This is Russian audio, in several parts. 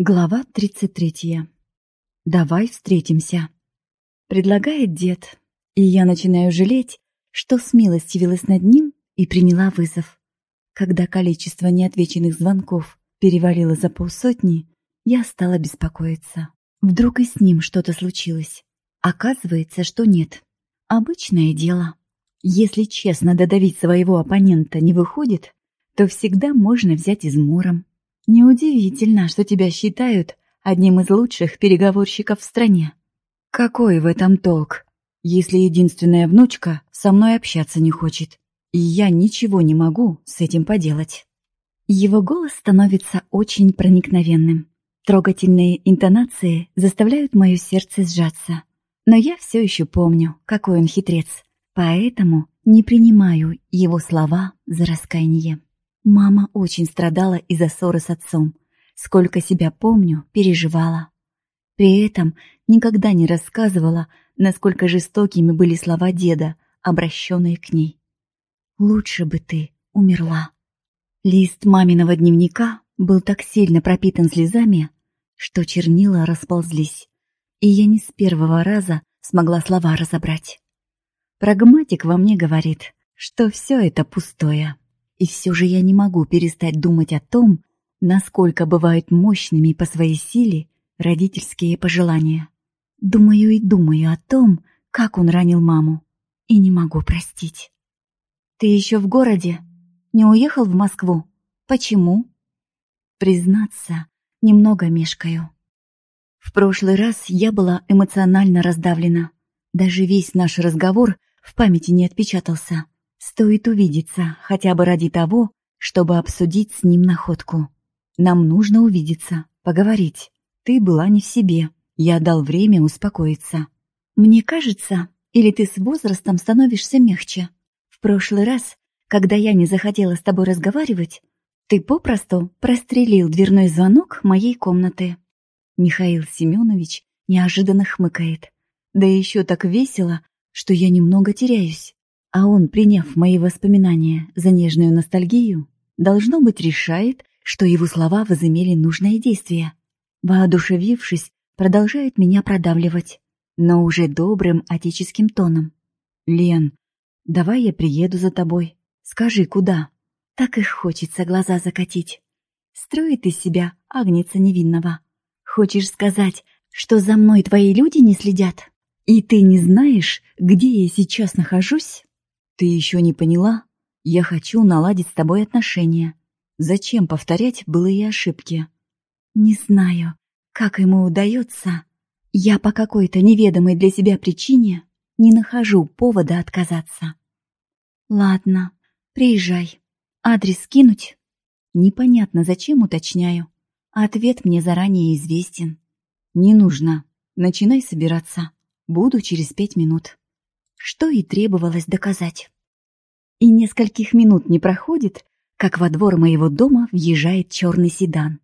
Глава 33. «Давай встретимся», — предлагает дед, и я начинаю жалеть, что смилостивилась над ним и приняла вызов. Когда количество неотвеченных звонков перевалило за полсотни, я стала беспокоиться. Вдруг и с ним что-то случилось. Оказывается, что нет. Обычное дело. Если честно додавить своего оппонента не выходит, то всегда можно взять измором. Неудивительно, что тебя считают одним из лучших переговорщиков в стране. Какой в этом толк, если единственная внучка со мной общаться не хочет, и я ничего не могу с этим поделать? Его голос становится очень проникновенным. Трогательные интонации заставляют мое сердце сжаться. Но я все еще помню, какой он хитрец, поэтому не принимаю его слова за раскаяние. Мама очень страдала из-за ссоры с отцом. Сколько себя помню, переживала. При этом никогда не рассказывала, насколько жестокими были слова деда, обращенные к ней. «Лучше бы ты умерла». Лист маминого дневника был так сильно пропитан слезами, что чернила расползлись, и я не с первого раза смогла слова разобрать. Прагматик во мне говорит, что все это пустое. И все же я не могу перестать думать о том, насколько бывают мощными по своей силе родительские пожелания. Думаю и думаю о том, как он ранил маму, и не могу простить. «Ты еще в городе? Не уехал в Москву? Почему?» Признаться, немного мешкаю. В прошлый раз я была эмоционально раздавлена. Даже весь наш разговор в памяти не отпечатался. Стоит увидеться, хотя бы ради того, чтобы обсудить с ним находку. Нам нужно увидеться, поговорить. Ты была не в себе. Я дал время успокоиться. Мне кажется, или ты с возрастом становишься мягче. В прошлый раз, когда я не захотела с тобой разговаривать, ты попросту прострелил дверной звонок моей комнаты. Михаил Семенович неожиданно хмыкает. Да еще так весело, что я немного теряюсь. А он, приняв мои воспоминания за нежную ностальгию, должно быть, решает, что его слова возымели нужное действие. Воодушевившись, продолжает меня продавливать, но уже добрым отеческим тоном. «Лен, давай я приеду за тобой. Скажи, куда?» Так и хочется глаза закатить. Строит из себя агнеца невинного. Хочешь сказать, что за мной твои люди не следят? И ты не знаешь, где я сейчас нахожусь? «Ты еще не поняла? Я хочу наладить с тобой отношения. Зачем повторять былые ошибки?» «Не знаю, как ему удается. Я по какой-то неведомой для себя причине не нахожу повода отказаться». «Ладно, приезжай. Адрес скинуть?» «Непонятно, зачем уточняю. Ответ мне заранее известен». «Не нужно. Начинай собираться. Буду через пять минут» что и требовалось доказать. И нескольких минут не проходит, как во двор моего дома въезжает черный седан.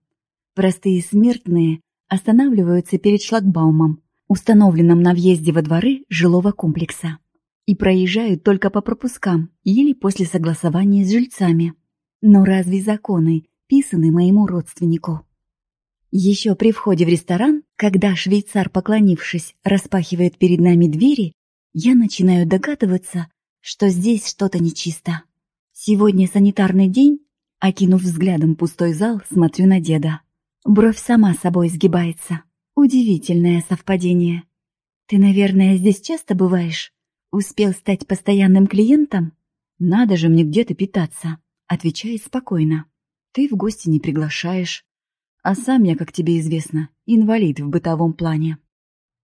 Простые смертные останавливаются перед шлагбаумом, установленным на въезде во дворы жилого комплекса, и проезжают только по пропускам или после согласования с жильцами. Но разве законы писаны моему родственнику? Еще при входе в ресторан, когда швейцар, поклонившись, распахивает перед нами двери, я начинаю догадываться, что здесь что-то нечисто. Сегодня санитарный день, окинув взглядом пустой зал, смотрю на деда. Бровь сама собой сгибается. Удивительное совпадение. Ты, наверное, здесь часто бываешь? Успел стать постоянным клиентом? Надо же мне где-то питаться, отвечает спокойно. Ты в гости не приглашаешь. А сам я, как тебе известно, инвалид в бытовом плане.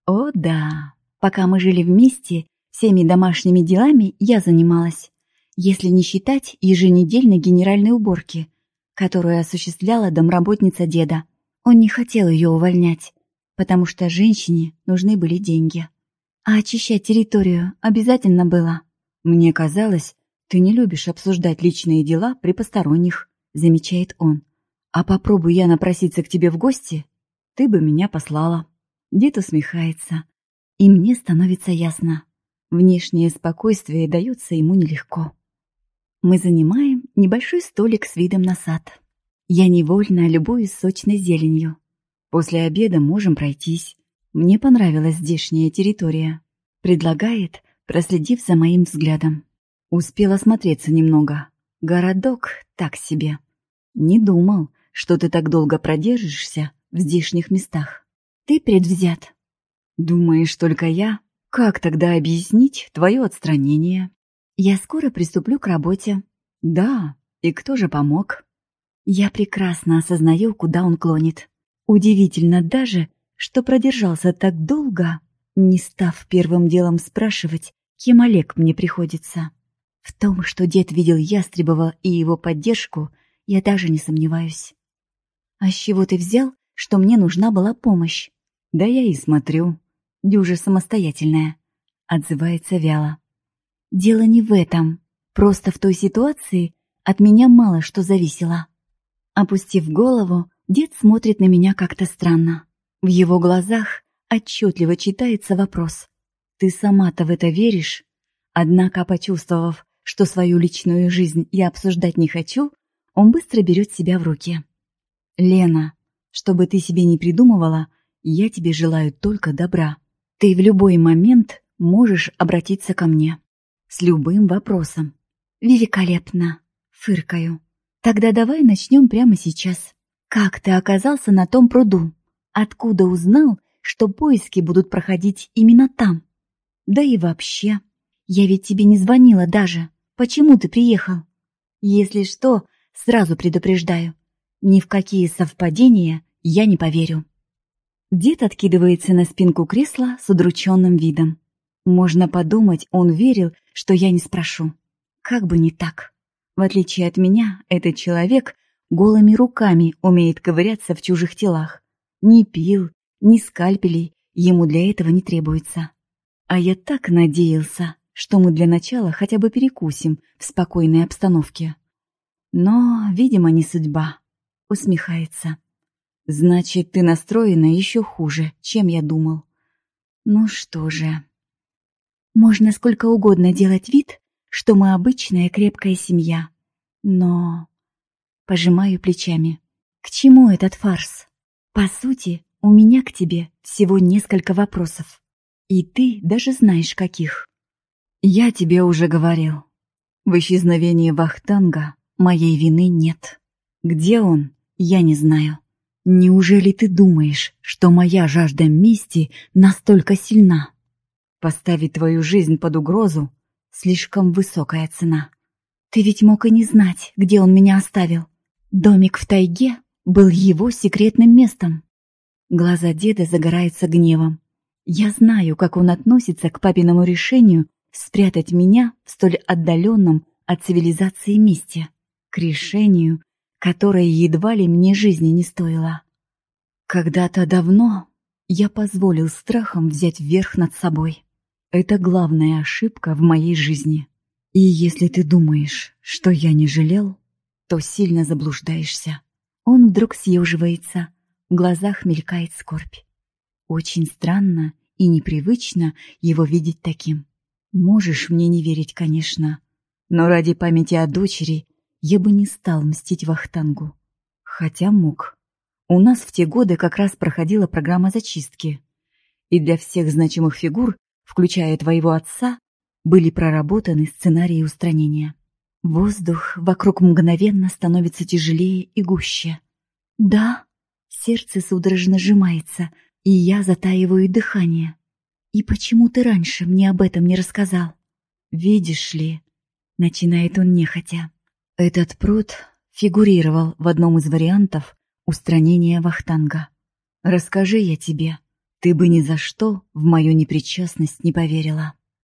О да, Пока мы жили вместе, всеми домашними делами я занималась, если не считать еженедельной генеральной уборки, которую осуществляла домработница деда. Он не хотел ее увольнять, потому что женщине нужны были деньги. А очищать территорию обязательно было. Мне казалось, ты не любишь обсуждать личные дела при посторонних, замечает он. А попробуй я напроситься к тебе в гости, ты бы меня послала. Дед усмехается. И мне становится ясно. Внешнее спокойствие дается ему нелегко. Мы занимаем небольшой столик с видом на сад. Я невольно любуюсь сочной зеленью. После обеда можем пройтись. Мне понравилась здешняя территория. Предлагает, проследив за моим взглядом. Успел осмотреться немного. Городок так себе. Не думал, что ты так долго продержишься в здешних местах. Ты предвзят. Думаешь, только я? Как тогда объяснить твое отстранение? Я скоро приступлю к работе. Да, и кто же помог? Я прекрасно осознаю, куда он клонит. Удивительно даже, что продержался так долго, не став первым делом спрашивать, кем Олег мне приходится. В том, что дед видел Ястребова и его поддержку, я даже не сомневаюсь. А с чего ты взял, что мне нужна была помощь? Да я и смотрю. Дюжа самостоятельная. Отзывается вяло. Дело не в этом. Просто в той ситуации от меня мало что зависело. Опустив голову, дед смотрит на меня как-то странно. В его глазах отчетливо читается вопрос. «Ты сама-то в это веришь?» Однако, почувствовав, что свою личную жизнь я обсуждать не хочу, он быстро берет себя в руки. «Лена, чтобы ты себе не придумывала, я тебе желаю только добра. Ты в любой момент можешь обратиться ко мне. С любым вопросом». «Великолепно!» — фыркаю. «Тогда давай начнем прямо сейчас. Как ты оказался на том пруду? Откуда узнал, что поиски будут проходить именно там? Да и вообще, я ведь тебе не звонила даже. Почему ты приехал? Если что, сразу предупреждаю. Ни в какие совпадения я не поверю. Дед откидывается на спинку кресла с удрученным видом. Можно подумать, он верил, что я не спрошу. Как бы не так. В отличие от меня, этот человек голыми руками умеет ковыряться в чужих телах. Ни пил, ни скальпелей ему для этого не требуется. А я так надеялся, что мы для начала хотя бы перекусим в спокойной обстановке. Но, видимо, не судьба. Усмехается. Значит, ты настроена еще хуже, чем я думал. Ну что же. Можно сколько угодно делать вид, что мы обычная крепкая семья. Но... Пожимаю плечами. К чему этот фарс? По сути, у меня к тебе всего несколько вопросов. И ты даже знаешь, каких. Я тебе уже говорил. В исчезновении Вахтанга моей вины нет. Где он, я не знаю. Неужели ты думаешь, что моя жажда мести настолько сильна? Поставить твою жизнь под угрозу — слишком высокая цена. Ты ведь мог и не знать, где он меня оставил. Домик в тайге был его секретным местом. Глаза деда загораются гневом. Я знаю, как он относится к папиному решению спрятать меня в столь отдаленном от цивилизации месте, к решению, которое едва ли мне жизни не стоило. Когда-то давно я позволил страхам взять верх над собой. Это главная ошибка в моей жизни. И если ты думаешь, что я не жалел, то сильно заблуждаешься. Он вдруг съеживается, в глазах мелькает скорбь. Очень странно и непривычно его видеть таким. Можешь мне не верить, конечно, но ради памяти о дочери я бы не стал мстить Вахтангу. Хотя мог. У нас в те годы как раз проходила программа зачистки. И для всех значимых фигур, включая твоего отца, были проработаны сценарии устранения. Воздух вокруг мгновенно становится тяжелее и гуще. Да, сердце судорожно сжимается, и я затаиваю дыхание. «И почему ты раньше мне об этом не рассказал?» «Видишь ли...» — начинает он нехотя. Этот пруд фигурировал в одном из вариантов устранения Вахтанга. «Расскажи я тебе, ты бы ни за что в мою непричастность не поверила».